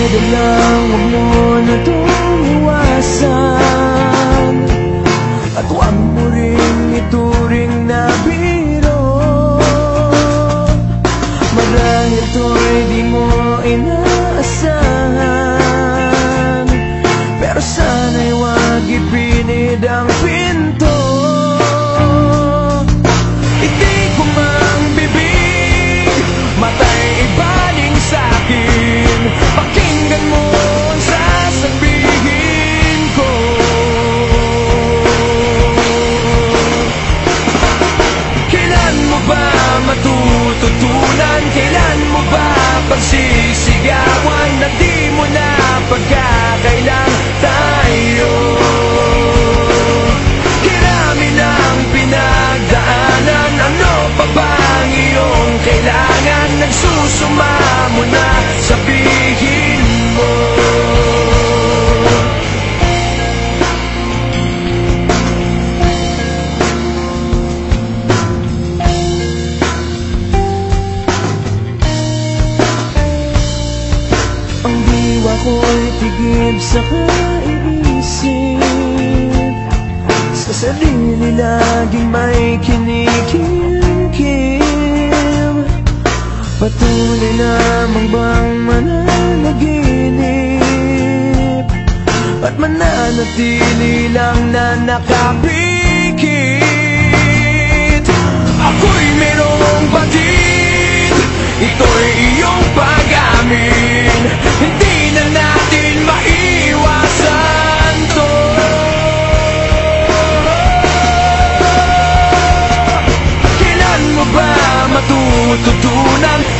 Pwede lang, huwag mo na to diwa ko'y tigib sa kaisip Sa sarili laging may kinikim Patuloy lamang bang mananaginip? At mananatili lang na nakapikit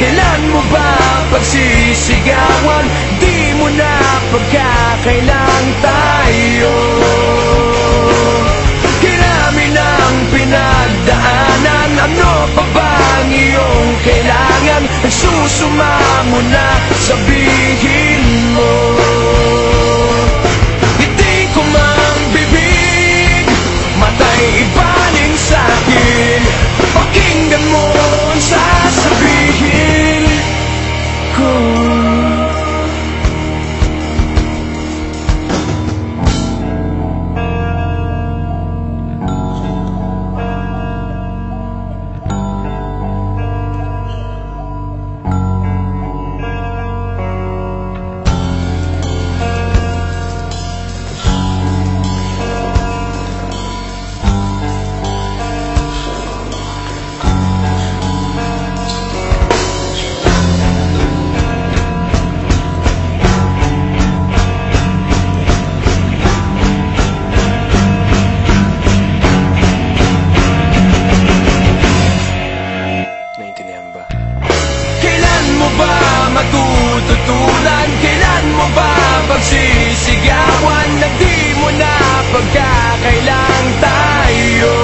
Kailan mo ba pagsisigawan? Di mo na pagkakailan tayo Kirami ng pinagdaanan Ano pa bang iyong kailangan? Nagsusuma mo na sabihin matututunan? Kailan mo ba pagsisigawan? Na di mo na pagkakailang tayo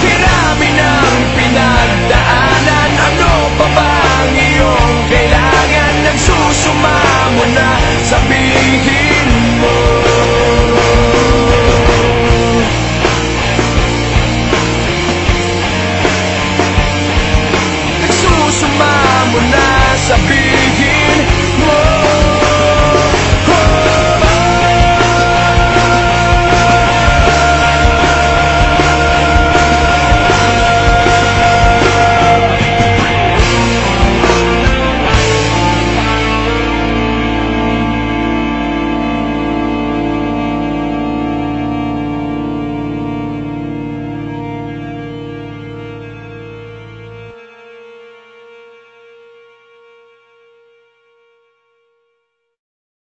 Kirami ng pinagdaanan Ano pa bang iyong kailangan? Nagsusuma mo na sabihin desafio.